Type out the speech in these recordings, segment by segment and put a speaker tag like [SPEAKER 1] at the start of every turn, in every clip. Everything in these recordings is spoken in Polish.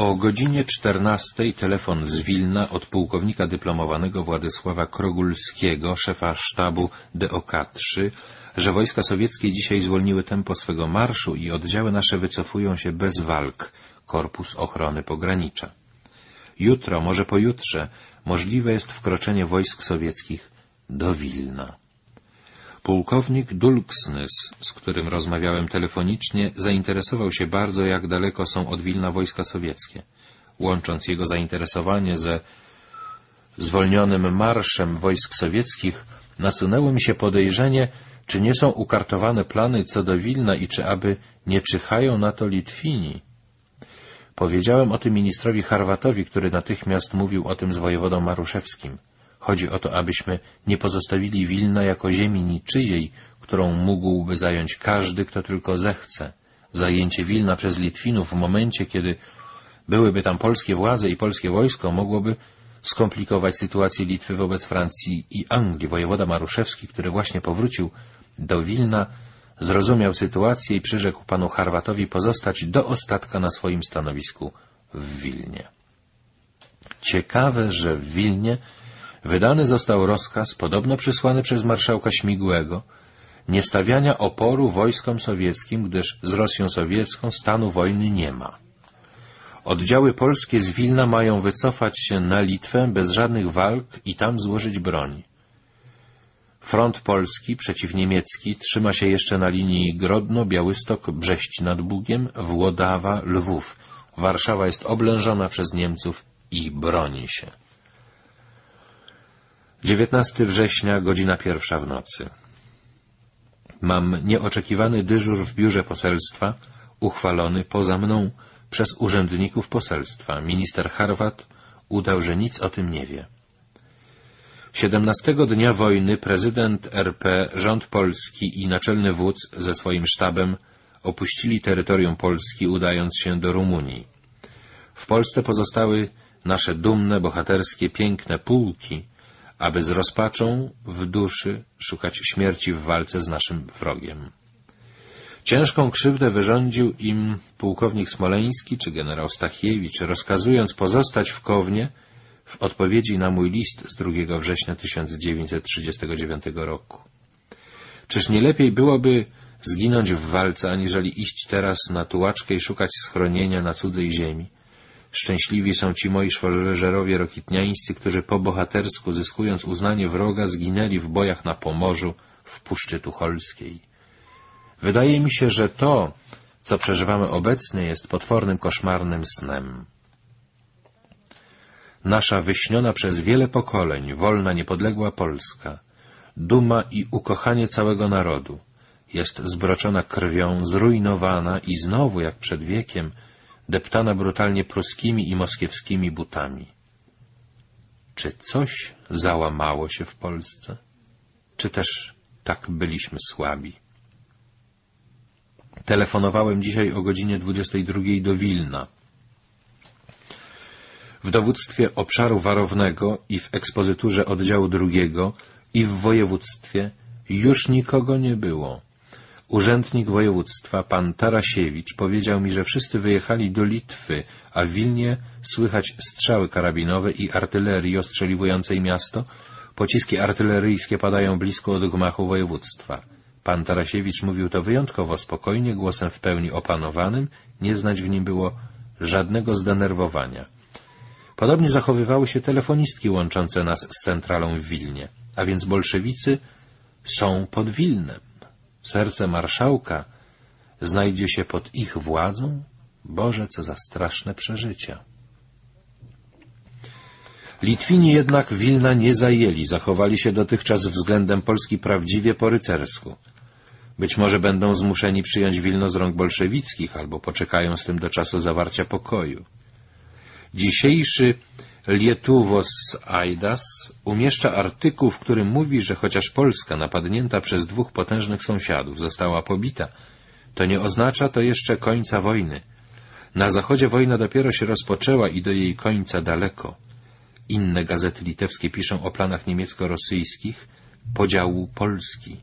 [SPEAKER 1] O godzinie 14 telefon z Wilna od pułkownika dyplomowanego Władysława Krogulskiego, szefa sztabu DOK-3, że wojska sowieckie dzisiaj zwolniły tempo swego marszu i oddziały nasze wycofują się bez walk, Korpus Ochrony Pogranicza. Jutro, może pojutrze, możliwe jest wkroczenie wojsk sowieckich do Wilna. Pułkownik Dulksnys, z którym rozmawiałem telefonicznie, zainteresował się bardzo, jak daleko są od Wilna wojska sowieckie. Łącząc jego zainteresowanie ze zwolnionym marszem wojsk sowieckich, nasunęło mi się podejrzenie, czy nie są ukartowane plany co do Wilna i czy aby nie czyhają na to Litwini. Powiedziałem o tym ministrowi Harwatowi, który natychmiast mówił o tym z wojewodą Maruszewskim. Chodzi o to, abyśmy nie pozostawili Wilna jako ziemi niczyjej, którą mógłby zająć każdy, kto tylko zechce. Zajęcie Wilna przez Litwinów w momencie, kiedy byłyby tam polskie władze i polskie wojsko, mogłoby skomplikować sytuację Litwy wobec Francji i Anglii. Wojewoda Maruszewski, który właśnie powrócił do Wilna, zrozumiał sytuację i przyrzekł panu Harwatowi pozostać do ostatka na swoim stanowisku w Wilnie. Ciekawe, że w Wilnie wydany został rozkaz, podobno przysłany przez marszałka Śmigłego, niestawiania oporu wojskom sowieckim, gdyż z Rosją sowiecką stanu wojny nie ma. Oddziały polskie z Wilna mają wycofać się na Litwę bez żadnych walk i tam złożyć broń. Front polski przeciwniemiecki trzyma się jeszcze na linii Grodno, Białystok, Brześć nad Bugiem, Włodawa, Lwów. Warszawa jest oblężona przez Niemców i broni się. 19 września, godzina pierwsza w nocy. Mam nieoczekiwany dyżur w biurze poselstwa, uchwalony poza mną przez urzędników poselstwa. Minister Harwat udał, że nic o tym nie wie. 17 dnia wojny prezydent RP, rząd polski i naczelny wódz ze swoim sztabem opuścili terytorium Polski, udając się do Rumunii. W Polsce pozostały nasze dumne, bohaterskie, piękne pułki, aby z rozpaczą w duszy szukać śmierci w walce z naszym wrogiem. Ciężką krzywdę wyrządził im pułkownik Smoleński czy generał Stachiewicz, rozkazując pozostać w Kownie w odpowiedzi na mój list z 2 września 1939 roku. Czyż nie lepiej byłoby zginąć w walce, aniżeli iść teraz na tułaczkę i szukać schronienia na cudzej ziemi? Szczęśliwi są ci moi szwożerowie rokitniańscy, którzy po bohatersku, zyskując uznanie wroga, zginęli w bojach na Pomorzu, w Puszczy Tucholskiej. Wydaje mi się, że to, co przeżywamy obecnie, jest potwornym, koszmarnym snem. Nasza wyśniona przez wiele pokoleń, wolna, niepodległa Polska, duma i ukochanie całego narodu, jest zbroczona krwią, zrujnowana i znowu, jak przed wiekiem, deptana brutalnie pruskimi i moskiewskimi butami. Czy coś załamało się w Polsce? Czy też tak byliśmy słabi? Telefonowałem dzisiaj o godzinie 22 do Wilna. W dowództwie obszaru warownego i w ekspozyturze oddziału drugiego i w województwie już nikogo nie było. Urzędnik województwa, pan Tarasiewicz, powiedział mi, że wszyscy wyjechali do Litwy, a w Wilnie słychać strzały karabinowe i artylerii ostrzeliwującej miasto. Pociski artyleryjskie padają blisko od gmachu województwa. Pan Tarasiewicz mówił to wyjątkowo spokojnie, głosem w pełni opanowanym, nie znać w nim było żadnego zdenerwowania. Podobnie zachowywały się telefonistki łączące nas z centralą w Wilnie, a więc bolszewicy są pod Wilnem. Serce marszałka znajdzie się pod ich władzą? Boże, co za straszne przeżycia. Litwini jednak Wilna nie zajęli, zachowali się dotychczas względem Polski prawdziwie po rycersku. Być może będą zmuszeni przyjąć Wilno z rąk bolszewickich, albo poczekają z tym do czasu zawarcia pokoju. Dzisiejszy Lietuvos Aidas umieszcza artykuł, w którym mówi, że chociaż Polska napadnięta przez dwóch potężnych sąsiadów została pobita, to nie oznacza to jeszcze końca wojny. Na zachodzie wojna dopiero się rozpoczęła i do jej końca daleko. Inne gazety litewskie piszą o planach niemiecko-rosyjskich podziału Polski.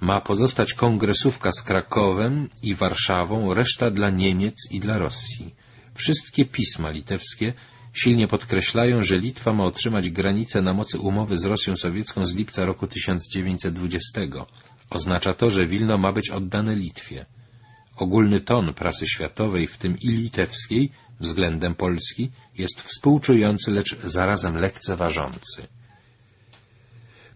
[SPEAKER 1] Ma pozostać kongresówka z Krakowem i Warszawą, reszta dla Niemiec i dla Rosji. Wszystkie pisma litewskie silnie podkreślają, że Litwa ma otrzymać granicę na mocy umowy z Rosją Sowiecką z lipca roku 1920. Oznacza to, że Wilno ma być oddane Litwie. Ogólny ton prasy światowej, w tym i litewskiej, względem Polski, jest współczujący, lecz zarazem lekceważący.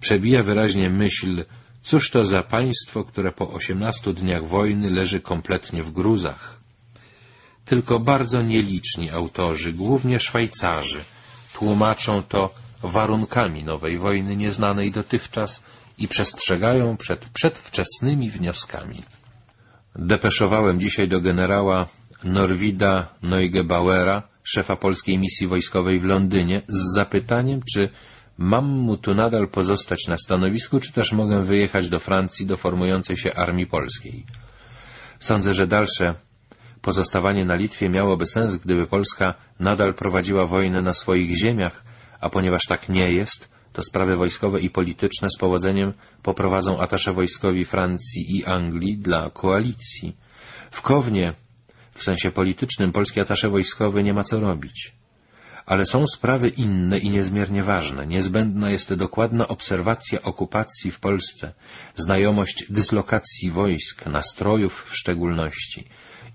[SPEAKER 1] Przebija wyraźnie myśl, cóż to za państwo, które po osiemnastu dniach wojny leży kompletnie w gruzach. Tylko bardzo nieliczni autorzy, głównie Szwajcarzy, tłumaczą to warunkami nowej wojny nieznanej dotychczas i przestrzegają przed przedwczesnymi wnioskami. Depeszowałem dzisiaj do generała Norwida Neugebauera, szefa polskiej misji wojskowej w Londynie, z zapytaniem, czy mam mu tu nadal pozostać na stanowisku, czy też mogę wyjechać do Francji do formującej się Armii Polskiej. Sądzę, że dalsze pozostawanie na Litwie miałoby sens, gdyby Polska nadal prowadziła wojnę na swoich ziemiach, a ponieważ tak nie jest, to sprawy wojskowe i polityczne z powodzeniem poprowadzą atasze wojskowi Francji i Anglii dla koalicji. W Kownie, w sensie politycznym, polski atasze wojskowy nie ma co robić. Ale są sprawy inne i niezmiernie ważne. Niezbędna jest dokładna obserwacja okupacji w Polsce, znajomość dyslokacji wojsk, nastrojów w szczególności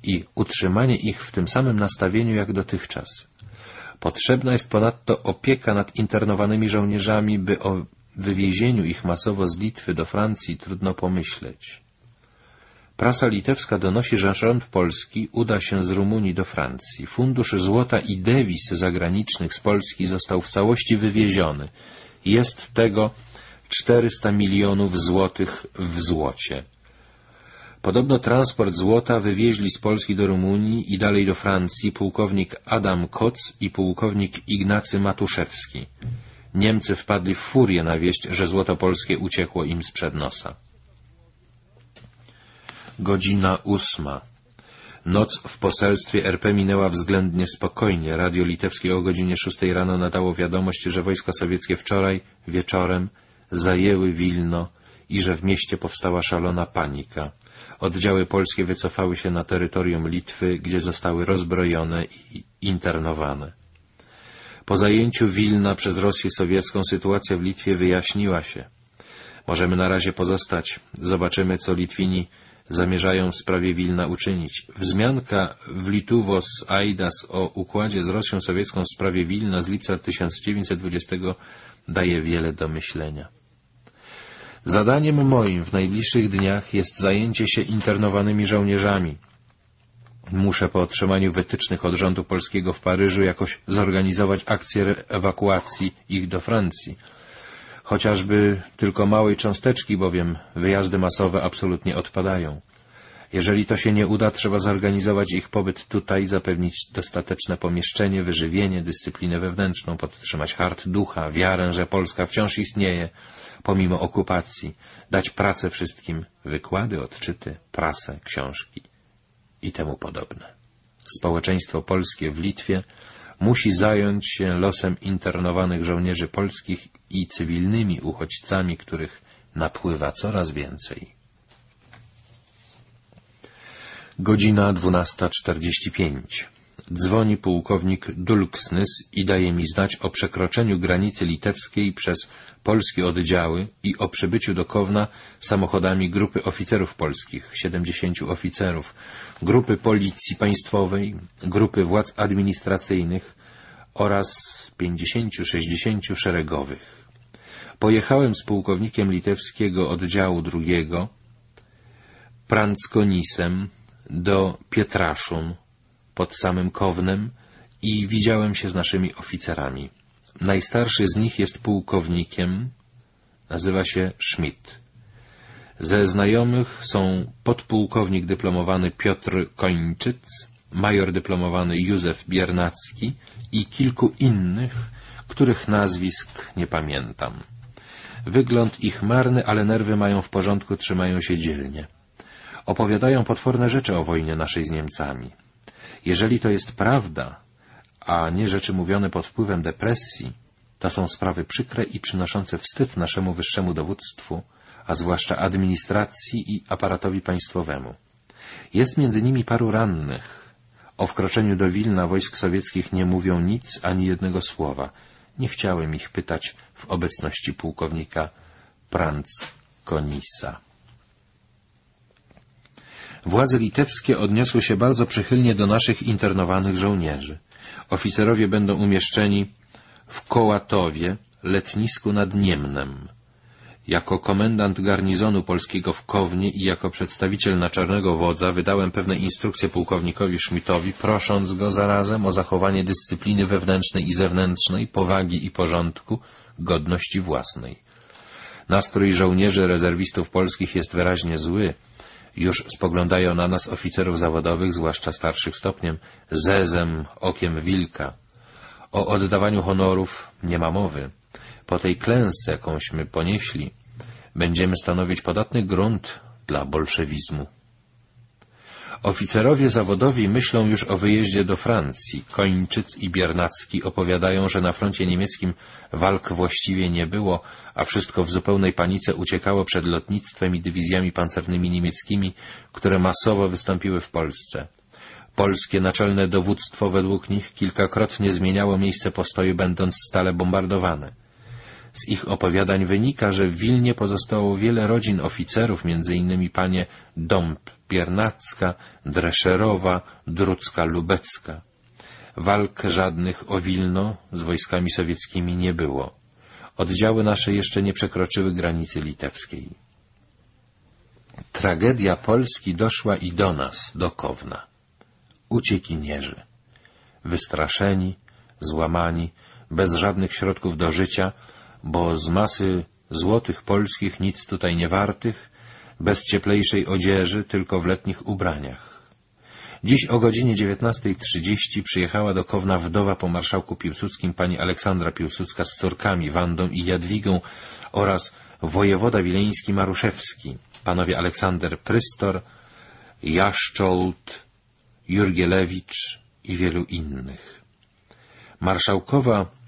[SPEAKER 1] i utrzymanie ich w tym samym nastawieniu jak dotychczas. Potrzebna jest ponadto opieka nad internowanymi żołnierzami, by o wywiezieniu ich masowo z Litwy do Francji trudno pomyśleć. Prasa litewska donosi, że rząd polski uda się z Rumunii do Francji. Fundusz złota i dewiz zagranicznych z Polski został w całości wywieziony. Jest tego 400 milionów złotych w złocie. Podobno transport złota wywieźli z Polski do Rumunii i dalej do Francji pułkownik Adam Koc i pułkownik Ignacy Matuszewski. Niemcy wpadli w furię na wieść, że złoto polskie uciekło im sprzed nosa. Godzina ósma. Noc w poselstwie RP minęła względnie spokojnie. Radio litewskie o godzinie szóstej rano nadało wiadomość, że wojska sowieckie wczoraj wieczorem zajęły Wilno i że w mieście powstała szalona panika. Oddziały polskie wycofały się na terytorium Litwy, gdzie zostały rozbrojone i internowane. Po zajęciu Wilna przez Rosję sowiecką sytuacja w Litwie wyjaśniła się. Możemy na razie pozostać. Zobaczymy, co Litwini zamierzają w sprawie Wilna uczynić. Wzmianka w Lituwos Aidas o układzie z Rosją sowiecką w sprawie Wilna z lipca 1920 daje wiele do myślenia. Zadaniem moim w najbliższych dniach jest zajęcie się internowanymi żołnierzami. Muszę po otrzymaniu wytycznych od rządu polskiego w Paryżu jakoś zorganizować akcję ewakuacji ich do Francji. Chociażby tylko małej cząsteczki, bowiem wyjazdy masowe absolutnie odpadają. Jeżeli to się nie uda, trzeba zorganizować ich pobyt tutaj, zapewnić dostateczne pomieszczenie, wyżywienie, dyscyplinę wewnętrzną, podtrzymać hart ducha, wiarę, że Polska wciąż istnieje, pomimo okupacji, dać pracę wszystkim, wykłady, odczyty, prasę, książki i temu podobne. Społeczeństwo polskie w Litwie musi zająć się losem internowanych żołnierzy polskich i cywilnymi uchodźcami, których napływa coraz więcej. Godzina 12.45. Dzwoni pułkownik Dulksnys i daje mi znać o przekroczeniu granicy litewskiej przez polskie oddziały i o przybyciu do Kowna samochodami grupy oficerów polskich, 70 oficerów, grupy policji państwowej, grupy władz administracyjnych oraz 50-60 szeregowych. Pojechałem z pułkownikiem litewskiego oddziału drugiego, Pranckonisem, do Pietraszun, pod samym Kownem i widziałem się z naszymi oficerami. Najstarszy z nich jest pułkownikiem, nazywa się Schmidt. Ze znajomych są podpułkownik dyplomowany Piotr Kończyc, major dyplomowany Józef Biernacki i kilku innych, których nazwisk nie pamiętam. Wygląd ich marny, ale nerwy mają w porządku, trzymają się dzielnie. Opowiadają potworne rzeczy o wojnie naszej z Niemcami. Jeżeli to jest prawda, a nie rzeczy mówione pod wpływem depresji, to są sprawy przykre i przynoszące wstyd naszemu wyższemu dowództwu, a zwłaszcza administracji i aparatowi państwowemu. Jest między nimi paru rannych. O wkroczeniu do Wilna wojsk sowieckich nie mówią nic, ani jednego słowa. Nie chciałem ich pytać w obecności pułkownika Franz Konisa. Władze litewskie odniosły się bardzo przychylnie do naszych internowanych żołnierzy. Oficerowie będą umieszczeni w Kołatowie, letnisku nad Niemnem. Jako komendant garnizonu polskiego w Kownie i jako przedstawiciel naczelnego wodza wydałem pewne instrukcje pułkownikowi Schmidtowi, prosząc go zarazem o zachowanie dyscypliny wewnętrznej i zewnętrznej, powagi i porządku, godności własnej. Nastrój żołnierzy rezerwistów polskich jest wyraźnie zły. Już spoglądają na nas oficerów zawodowych, zwłaszcza starszych stopniem, zezem, okiem wilka. O oddawaniu honorów nie ma mowy. Po tej klęsce, jakąśmy ponieśli, będziemy stanowić podatny grunt dla bolszewizmu. Oficerowie zawodowi myślą już o wyjeździe do Francji. Kończyc i Biernacki opowiadają, że na froncie niemieckim walk właściwie nie było, a wszystko w zupełnej panice uciekało przed lotnictwem i dywizjami pancernymi niemieckimi, które masowo wystąpiły w Polsce. Polskie naczelne dowództwo według nich kilkakrotnie zmieniało miejsce postoju, będąc stale bombardowane. Z ich opowiadań wynika, że w Wilnie pozostało wiele rodzin oficerów, innymi panie Dąb Biernacka, Dreszerowa, Drucka Lubecka. Walk żadnych o Wilno z wojskami sowieckimi nie było. Oddziały nasze jeszcze nie przekroczyły granicy litewskiej. Tragedia Polski doszła i do nas, do Kowna. Uciekinierzy. Wystraszeni, złamani, bez żadnych środków do życia, bo z masy złotych polskich nic tutaj nie wartych, bez cieplejszej odzieży, tylko w letnich ubraniach. Dziś o godzinie 19.30 przyjechała do Kowna wdowa po marszałku Piłsudskim pani Aleksandra Piłsudska z córkami Wandą i Jadwigą oraz wojewoda wileński Maruszewski, panowie Aleksander Prystor, Jaszczolt, Jurgielewicz i wielu innych. Marszałkowa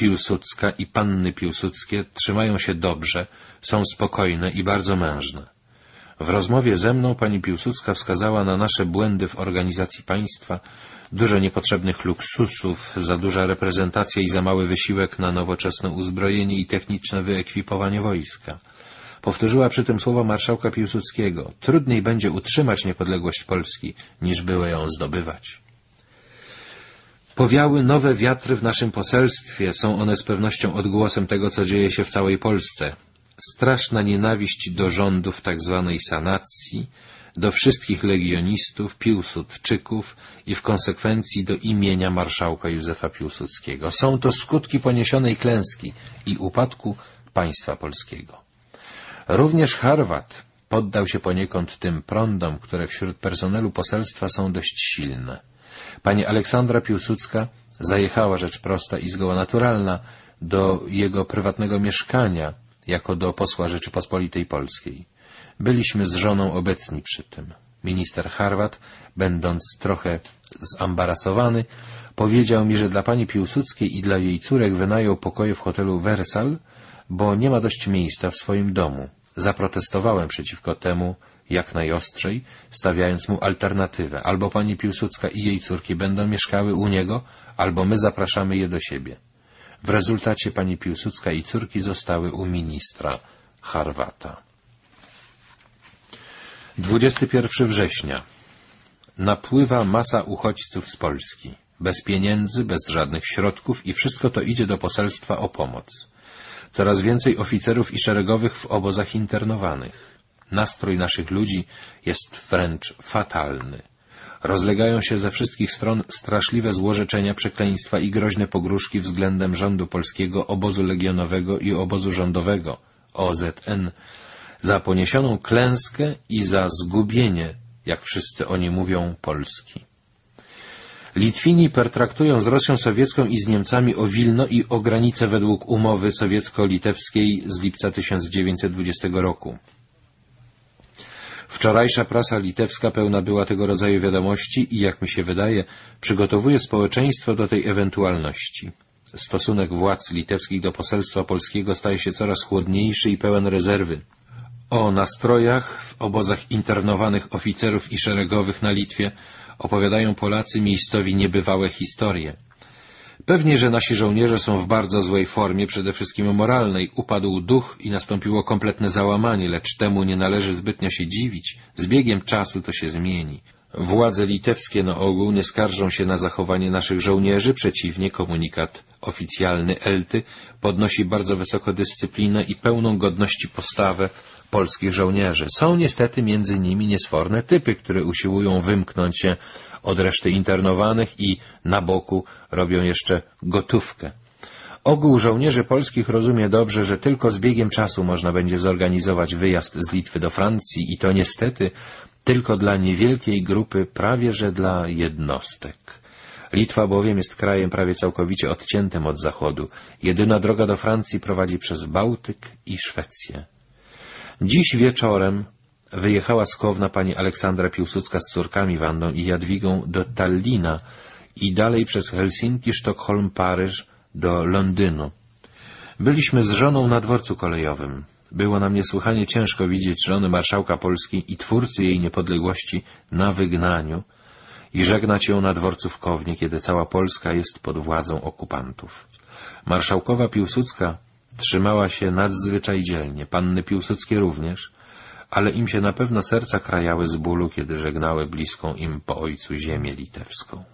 [SPEAKER 1] Piłsudska i panny Piłsudskie trzymają się dobrze, są spokojne i bardzo mężne. W rozmowie ze mną pani Piłsudska wskazała na nasze błędy w organizacji państwa, dużo niepotrzebnych luksusów, za duża reprezentacja i za mały wysiłek na nowoczesne uzbrojenie i techniczne wyekwipowanie wojska. Powtórzyła przy tym słowa marszałka Piłsudskiego. Trudniej będzie utrzymać niepodległość Polski, niż było ją zdobywać. Powiały nowe wiatry w naszym poselstwie, są one z pewnością odgłosem tego, co dzieje się w całej Polsce. Straszna nienawiść do rządów tzw. Tak sanacji, do wszystkich legionistów, Piłsudczyków i w konsekwencji do imienia marszałka Józefa Piłsudskiego. Są to skutki poniesionej klęski i upadku państwa polskiego. Również Harwat poddał się poniekąd tym prądom, które wśród personelu poselstwa są dość silne. Pani Aleksandra Piłsudska zajechała rzecz prosta i zgoła naturalna do jego prywatnego mieszkania jako do posła Rzeczypospolitej Polskiej. Byliśmy z żoną obecni przy tym. Minister Harwat, będąc trochę zambarasowany, powiedział mi, że dla pani Piłsudskiej i dla jej córek wynajął pokoje w hotelu Wersal, bo nie ma dość miejsca w swoim domu. Zaprotestowałem przeciwko temu jak najostrzej, stawiając mu alternatywę. Albo pani Piłsudska i jej córki będą mieszkały u niego, albo my zapraszamy je do siebie. W rezultacie pani Piłsudska i córki zostały u ministra Harwata. 21 września. Napływa masa uchodźców z Polski. Bez pieniędzy, bez żadnych środków i wszystko to idzie do poselstwa o pomoc. Coraz więcej oficerów i szeregowych w obozach internowanych. Nastrój naszych ludzi jest wręcz fatalny. Rozlegają się ze wszystkich stron straszliwe złorzeczenia, przekleństwa i groźne pogróżki względem rządu polskiego, obozu legionowego i obozu rządowego, OZN, za poniesioną klęskę i za zgubienie, jak wszyscy oni mówią, Polski. Litwini pertraktują z Rosją sowiecką i z Niemcami o Wilno i o granice według umowy sowiecko-litewskiej z lipca 1920 roku. Wczorajsza prasa litewska pełna była tego rodzaju wiadomości i, jak mi się wydaje, przygotowuje społeczeństwo do tej ewentualności. Stosunek władz litewskich do poselstwa polskiego staje się coraz chłodniejszy i pełen rezerwy. O nastrojach w obozach internowanych oficerów i szeregowych na Litwie opowiadają Polacy miejscowi niebywałe historie. Pewnie, że nasi żołnierze są w bardzo złej formie, przede wszystkim moralnej. Upadł duch i nastąpiło kompletne załamanie, lecz temu nie należy zbytnio się dziwić. Z biegiem czasu to się zmieni. Władze litewskie na ogół nie skarżą się na zachowanie naszych żołnierzy, przeciwnie, komunikat oficjalny Elty podnosi bardzo wysoko dyscyplinę i pełną godności postawę polskich żołnierzy. Są niestety między nimi niesforne typy, które usiłują wymknąć się od reszty internowanych i na boku robią jeszcze gotówkę. Ogół żołnierzy polskich rozumie dobrze, że tylko z biegiem czasu można będzie zorganizować wyjazd z Litwy do Francji i to niestety tylko dla niewielkiej grupy, prawie że dla jednostek. Litwa bowiem jest krajem prawie całkowicie odciętym od zachodu. Jedyna droga do Francji prowadzi przez Bałtyk i Szwecję. Dziś wieczorem wyjechała z Kowna pani Aleksandra Piłsudska z córkami Wandą i Jadwigą do Tallina i dalej przez Helsinki, Sztokholm, Paryż do Londynu. Byliśmy z żoną na dworcu kolejowym. Było nam niesłychanie ciężko widzieć żony marszałka Polski i twórcy jej niepodległości na wygnaniu i żegnać ją na dworcu w Kownie, kiedy cała Polska jest pod władzą okupantów. Marszałkowa Piłsudska trzymała się nadzwyczaj dzielnie, panny Piłsudskie również, ale im się na pewno serca krajały z bólu, kiedy żegnały bliską im po ojcu ziemię litewską.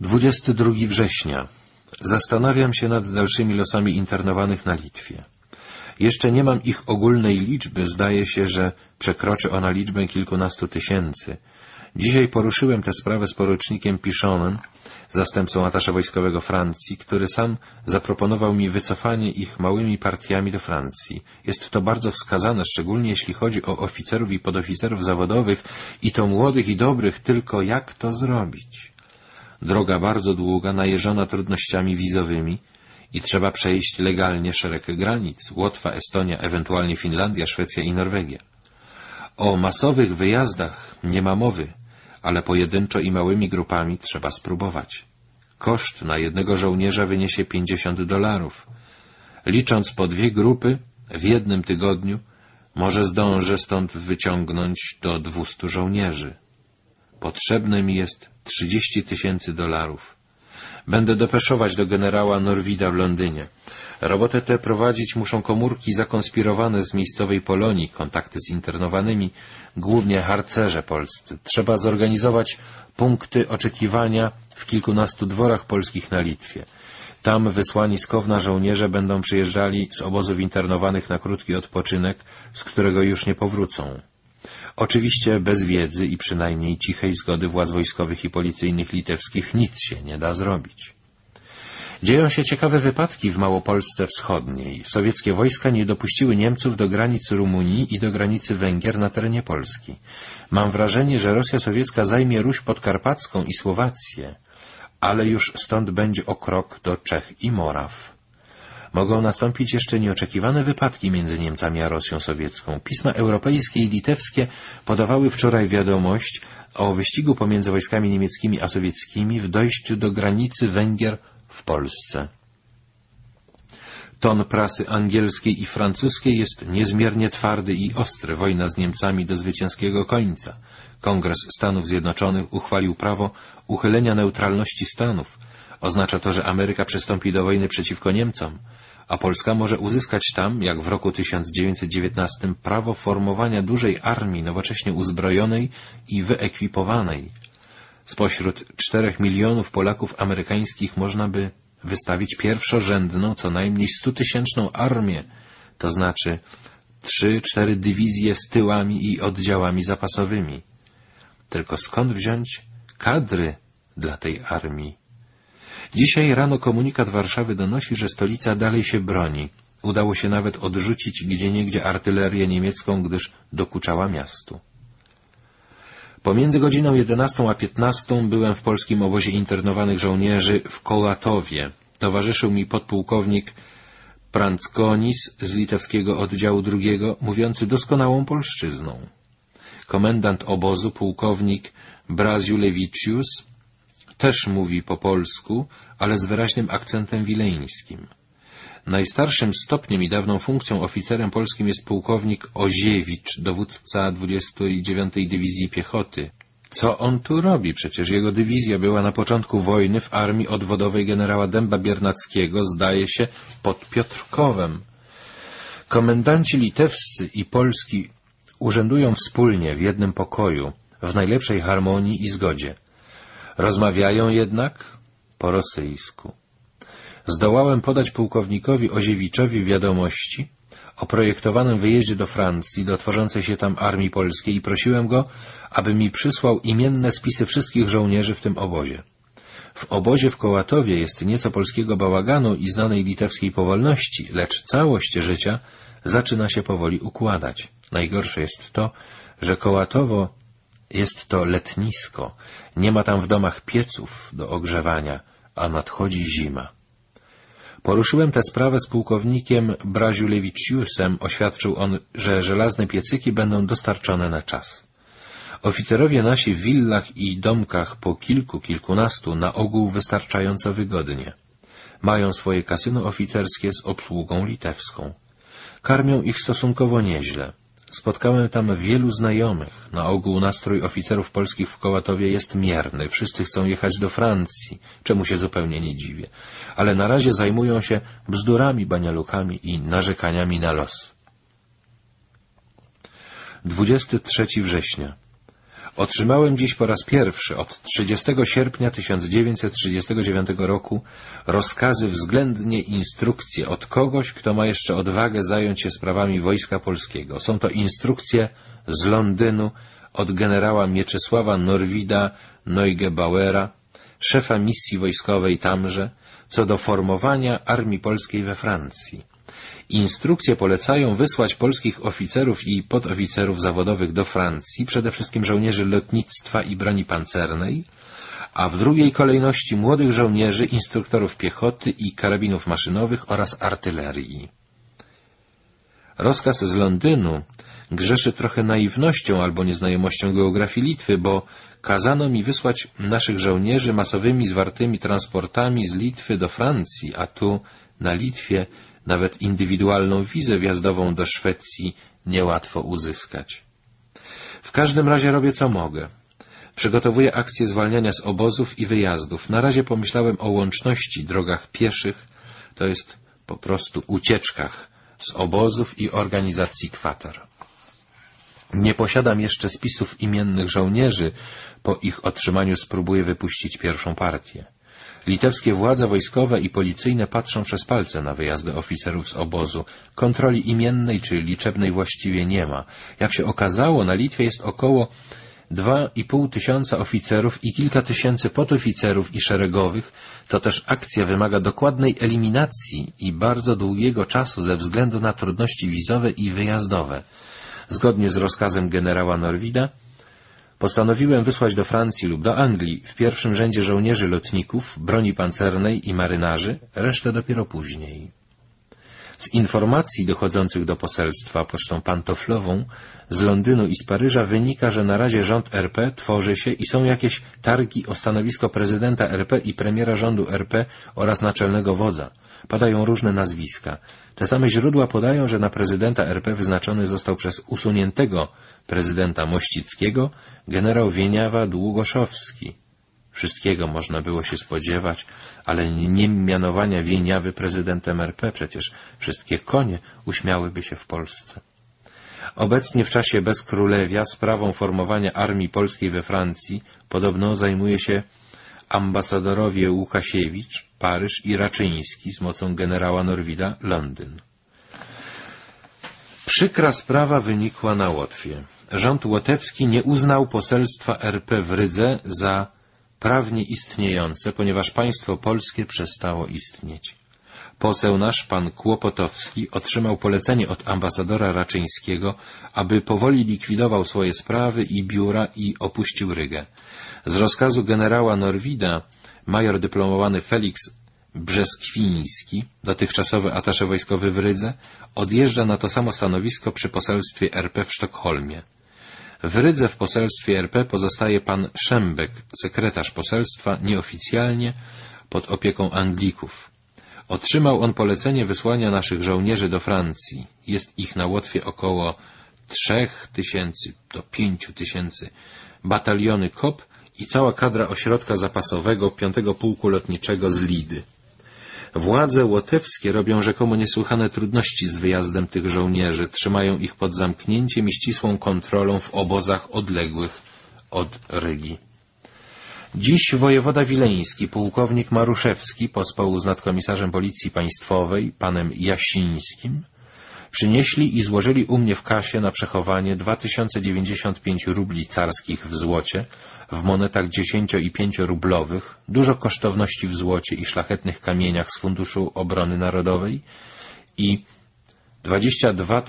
[SPEAKER 1] 22 września. Zastanawiam się nad dalszymi losami internowanych na Litwie. Jeszcze nie mam ich ogólnej liczby, zdaje się, że przekroczy ona liczbę kilkunastu tysięcy. Dzisiaj poruszyłem tę sprawę z porucznikiem Piszonem, zastępcą atasza wojskowego Francji, który sam zaproponował mi wycofanie ich małymi partiami do Francji. Jest to bardzo wskazane, szczególnie jeśli chodzi o oficerów i podoficerów zawodowych, i to młodych i dobrych, tylko jak to zrobić? Droga bardzo długa, najeżona trudnościami wizowymi i trzeba przejść legalnie szereg granic. Łotwa, Estonia, ewentualnie Finlandia, Szwecja i Norwegia. O masowych wyjazdach nie ma mowy, ale pojedynczo i małymi grupami trzeba spróbować. Koszt na jednego żołnierza wyniesie 50 dolarów. Licząc po dwie grupy w jednym tygodniu, może zdążę stąd wyciągnąć do 200 żołnierzy. Potrzebne mi jest 30 tysięcy dolarów. Będę depeszować do generała Norwida w Londynie. Robotę tę prowadzić muszą komórki zakonspirowane z miejscowej Polonii, kontakty z internowanymi, głównie harcerze polscy. Trzeba zorganizować punkty oczekiwania w kilkunastu dworach polskich na Litwie. Tam wysłani z Kowna żołnierze będą przyjeżdżali z obozów internowanych na krótki odpoczynek, z którego już nie powrócą. Oczywiście bez wiedzy i przynajmniej cichej zgody władz wojskowych i policyjnych litewskich nic się nie da zrobić. Dzieją się ciekawe wypadki w Małopolsce Wschodniej. Sowieckie wojska nie dopuściły Niemców do granic Rumunii i do granicy Węgier na terenie Polski. Mam wrażenie, że Rosja sowiecka zajmie Ruś Podkarpacką i Słowację, ale już stąd będzie o krok do Czech i Moraw. Mogą nastąpić jeszcze nieoczekiwane wypadki między Niemcami a Rosją sowiecką. Pisma europejskie i litewskie podawały wczoraj wiadomość o wyścigu pomiędzy wojskami niemieckimi a sowieckimi w dojściu do granicy Węgier w Polsce. Ton prasy angielskiej i francuskiej jest niezmiernie twardy i ostry. Wojna z Niemcami do zwycięskiego końca. Kongres Stanów Zjednoczonych uchwalił prawo uchylenia neutralności Stanów. Oznacza to, że Ameryka przystąpi do wojny przeciwko Niemcom, a Polska może uzyskać tam, jak w roku 1919, prawo formowania dużej armii nowocześnie uzbrojonej i wyekwipowanej. Spośród czterech milionów Polaków amerykańskich można by wystawić pierwszorzędną, co najmniej stutysięczną armię, to znaczy trzy, cztery dywizje z tyłami i oddziałami zapasowymi. Tylko skąd wziąć kadry dla tej armii? Dzisiaj rano komunikat Warszawy donosi, że stolica dalej się broni. Udało się nawet odrzucić gdzieniegdzie artylerię niemiecką, gdyż dokuczała miastu. Pomiędzy godziną 11 a 15 byłem w polskim obozie internowanych żołnierzy w Kołatowie. Towarzyszył mi podpułkownik Pranckonis z litewskiego oddziału drugiego, mówiący doskonałą polszczyzną. Komendant obozu, pułkownik Braziulewicius, też mówi po polsku, ale z wyraźnym akcentem wileńskim. Najstarszym stopniem i dawną funkcją oficerem polskim jest pułkownik Oziewicz, dowódca 29. Dywizji Piechoty. Co on tu robi? Przecież jego dywizja była na początku wojny w armii odwodowej generała Dęba Biernackiego, zdaje się, pod Piotrkowem. Komendanci litewscy i polski urzędują wspólnie w jednym pokoju, w najlepszej harmonii i zgodzie. Rozmawiają jednak po rosyjsku. Zdołałem podać pułkownikowi Oziewiczowi wiadomości o projektowanym wyjeździe do Francji, do tworzącej się tam Armii Polskiej i prosiłem go, aby mi przysłał imienne spisy wszystkich żołnierzy w tym obozie. W obozie w Kołatowie jest nieco polskiego bałaganu i znanej litewskiej powolności, lecz całość życia zaczyna się powoli układać. Najgorsze jest to, że Kołatowo jest to letnisko, nie ma tam w domach pieców do ogrzewania, a nadchodzi zima. Poruszyłem tę sprawę z pułkownikiem Braziulewicziusem. Oświadczył on, że żelazne piecyki będą dostarczone na czas. Oficerowie nasi w willach i domkach po kilku, kilkunastu na ogół wystarczająco wygodnie. Mają swoje kasyno oficerskie z obsługą litewską. Karmią ich stosunkowo nieźle. Spotkałem tam wielu znajomych. Na ogół nastrój oficerów polskich w Kołatowie jest mierny. Wszyscy chcą jechać do Francji, czemu się zupełnie nie dziwię. Ale na razie zajmują się bzdurami, banialukami i narzekaniami na los. 23 września Otrzymałem dziś po raz pierwszy od 30 sierpnia 1939 roku rozkazy względnie instrukcje od kogoś, kto ma jeszcze odwagę zająć się sprawami Wojska Polskiego. Są to instrukcje z Londynu od generała Mieczysława Norwida Neugebauera, szefa misji wojskowej tamże, co do formowania Armii Polskiej we Francji. Instrukcje polecają wysłać polskich oficerów i podoficerów zawodowych do Francji, przede wszystkim żołnierzy lotnictwa i broni pancernej, a w drugiej kolejności młodych żołnierzy, instruktorów piechoty i karabinów maszynowych oraz artylerii. Rozkaz z Londynu grzeszy trochę naiwnością albo nieznajomością geografii Litwy, bo kazano mi wysłać naszych żołnierzy masowymi zwartymi transportami z Litwy do Francji, a tu, na Litwie, nawet indywidualną wizę wjazdową do Szwecji niełatwo uzyskać. W każdym razie robię co mogę. Przygotowuję akcję zwalniania z obozów i wyjazdów. Na razie pomyślałem o łączności, drogach pieszych, to jest po prostu ucieczkach z obozów i organizacji kwater. Nie posiadam jeszcze spisów imiennych żołnierzy, po ich otrzymaniu spróbuję wypuścić pierwszą partię. Litewskie władze wojskowe i policyjne patrzą przez palce na wyjazdy oficerów z obozu. Kontroli imiennej czy liczebnej właściwie nie ma. Jak się okazało, na Litwie jest około dwa i pół tysiąca oficerów i kilka tysięcy podoficerów i szeregowych, to też akcja wymaga dokładnej eliminacji i bardzo długiego czasu ze względu na trudności wizowe i wyjazdowe. Zgodnie z rozkazem generała Norwida, Postanowiłem wysłać do Francji lub do Anglii w pierwszym rzędzie żołnierzy lotników, broni pancernej i marynarzy, resztę dopiero później. Z informacji dochodzących do poselstwa pocztą pantoflową z Londynu i z Paryża wynika, że na razie rząd RP tworzy się i są jakieś targi o stanowisko prezydenta RP i premiera rządu RP oraz naczelnego wodza. Padają różne nazwiska. Te same źródła podają, że na prezydenta RP wyznaczony został przez usuniętego prezydenta Mościckiego generał Wieniawa Długoszowski. Wszystkiego można było się spodziewać, ale nie mianowania Wieniawy prezydentem RP, przecież wszystkie konie uśmiałyby się w Polsce. Obecnie w czasie bezkrólewia sprawą formowania armii polskiej we Francji podobno zajmuje się ambasadorowie Łukasiewicz, Paryż i Raczyński z mocą generała Norwida, Londyn. Przykra sprawa wynikła na Łotwie. Rząd łotewski nie uznał poselstwa RP w Rydze za prawnie istniejące, ponieważ państwo polskie przestało istnieć. Poseł nasz, pan Kłopotowski, otrzymał polecenie od ambasadora Raczyńskiego, aby powoli likwidował swoje sprawy i biura i opuścił Rygę. Z rozkazu generała Norwida major dyplomowany Felix Brzeskwiński, dotychczasowy atasze wojskowy w Rydze, odjeżdża na to samo stanowisko przy poselstwie RP w Sztokholmie. W Rydze w poselstwie RP pozostaje pan Szembek, sekretarz poselstwa, nieoficjalnie, pod opieką Anglików. Otrzymał on polecenie wysłania naszych żołnierzy do Francji. Jest ich na Łotwie około trzech tysięcy do pięciu tysięcy. Bataliony KOP i cała kadra ośrodka zapasowego piątego Pułku Lotniczego z Lidy. Władze łotewskie robią rzekomo niesłychane trudności z wyjazdem tych żołnierzy, trzymają ich pod zamknięciem i ścisłą kontrolą w obozach odległych od Rygi. Dziś wojewoda wileński, pułkownik Maruszewski, pospół z nadkomisarzem Policji Państwowej, panem Jasińskim, przynieśli i złożyli u mnie w kasie na przechowanie 2095 rubli carskich w złocie, w monetach 10 i 5 rublowych, dużo kosztowności w złocie i szlachetnych kamieniach z Funduszu Obrony Narodowej i 22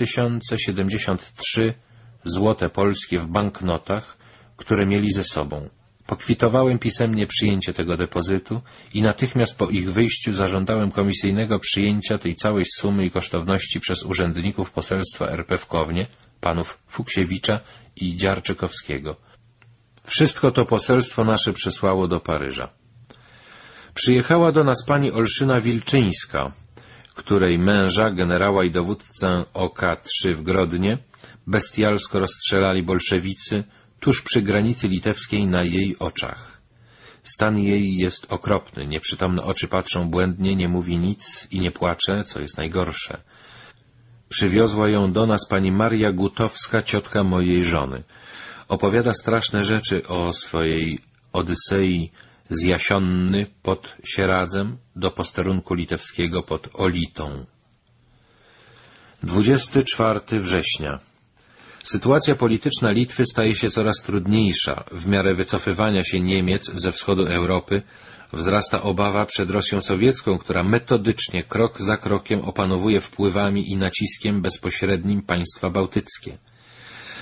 [SPEAKER 1] 073 złote polskie w banknotach, które mieli ze sobą. Pokwitowałem pisemnie przyjęcie tego depozytu i natychmiast po ich wyjściu zażądałem komisyjnego przyjęcia tej całej sumy i kosztowności przez urzędników poselstwa RP w Kownie, panów Fuksiewicza i Dziarczykowskiego. Wszystko to poselstwo nasze przysłało do Paryża. Przyjechała do nas pani Olszyna Wilczyńska, której męża, generała i dowódcę OK-3 w Grodnie, bestialsko rozstrzelali bolszewicy, tuż przy granicy litewskiej na jej oczach. Stan jej jest okropny, nieprzytomne oczy patrzą błędnie, nie mówi nic i nie płacze, co jest najgorsze. Przywiozła ją do nas pani Maria Gutowska, ciotka mojej żony. Opowiada straszne rzeczy o swojej Odysei z Jasionny pod Sieradzem do posterunku litewskiego pod Olitą. 24 września Sytuacja polityczna Litwy staje się coraz trudniejsza. W miarę wycofywania się Niemiec ze wschodu Europy wzrasta obawa przed Rosją sowiecką, która metodycznie, krok za krokiem opanowuje wpływami i naciskiem bezpośrednim państwa bałtyckie.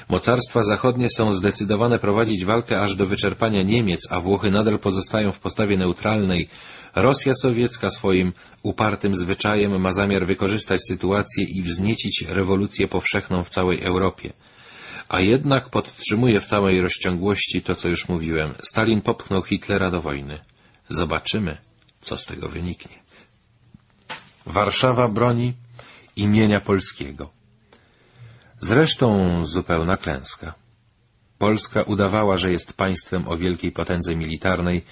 [SPEAKER 1] Mocarstwa zachodnie są zdecydowane prowadzić walkę aż do wyczerpania Niemiec, a Włochy nadal pozostają w postawie neutralnej. Rosja sowiecka swoim upartym zwyczajem ma zamiar wykorzystać sytuację i wzniecić rewolucję powszechną w całej Europie a jednak podtrzymuje w całej rozciągłości to, co już mówiłem. Stalin popchnął Hitlera do wojny. Zobaczymy, co z tego wyniknie. Warszawa broni imienia polskiego. Zresztą zupełna klęska. Polska udawała, że jest państwem o wielkiej potędze militarnej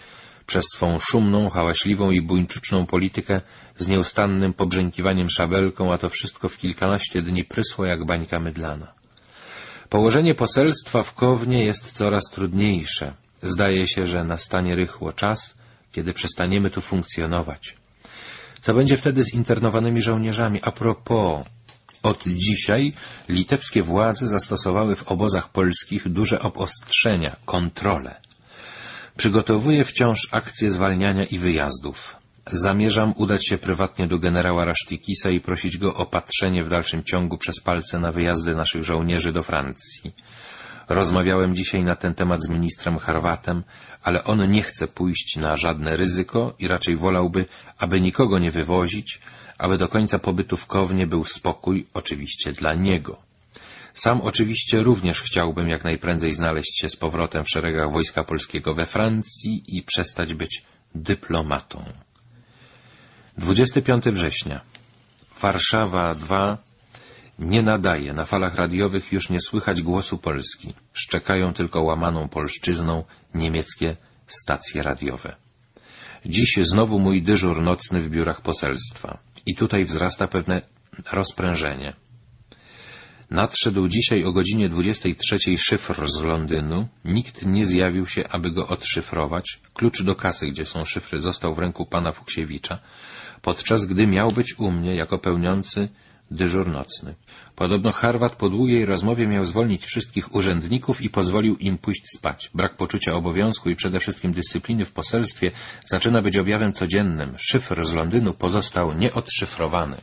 [SPEAKER 1] przez swą szumną, hałaśliwą i buńczuczną politykę z nieustannym pobrzękiwaniem szabelką, a to wszystko w kilkanaście dni prysło jak bańka mydlana. Położenie poselstwa w Kownie jest coraz trudniejsze. Zdaje się, że nastanie rychło czas, kiedy przestaniemy tu funkcjonować. Co będzie wtedy z internowanymi żołnierzami? A propos, od dzisiaj litewskie władze zastosowały w obozach polskich duże obostrzenia, kontrole. Przygotowuje wciąż akcję zwalniania i wyjazdów. Zamierzam udać się prywatnie do generała Rasztikisa i prosić go o patrzenie w dalszym ciągu przez palce na wyjazdy naszych żołnierzy do Francji. Rozmawiałem dzisiaj na ten temat z ministrem Harwatem, ale on nie chce pójść na żadne ryzyko i raczej wolałby, aby nikogo nie wywozić, aby do końca pobytu w Kownie był spokój, oczywiście dla niego. Sam oczywiście również chciałbym jak najprędzej znaleźć się z powrotem w szeregach Wojska Polskiego we Francji i przestać być dyplomatą. 25 września. Warszawa 2 nie nadaje, na falach radiowych już nie słychać głosu Polski. Szczekają tylko łamaną polszczyzną niemieckie stacje radiowe. Dziś znowu mój dyżur nocny w biurach poselstwa. I tutaj wzrasta pewne rozprężenie. Nadszedł dzisiaj o godzinie 23 szyfr z Londynu. Nikt nie zjawił się, aby go odszyfrować. Klucz do kasy, gdzie są szyfry, został w ręku pana Fuksiewicza, podczas gdy miał być u mnie jako pełniący dyżur nocny. Podobno Harwat po długiej rozmowie miał zwolnić wszystkich urzędników i pozwolił im pójść spać. Brak poczucia obowiązku i przede wszystkim dyscypliny w poselstwie zaczyna być objawem codziennym. Szyfr z Londynu pozostał nieodszyfrowany.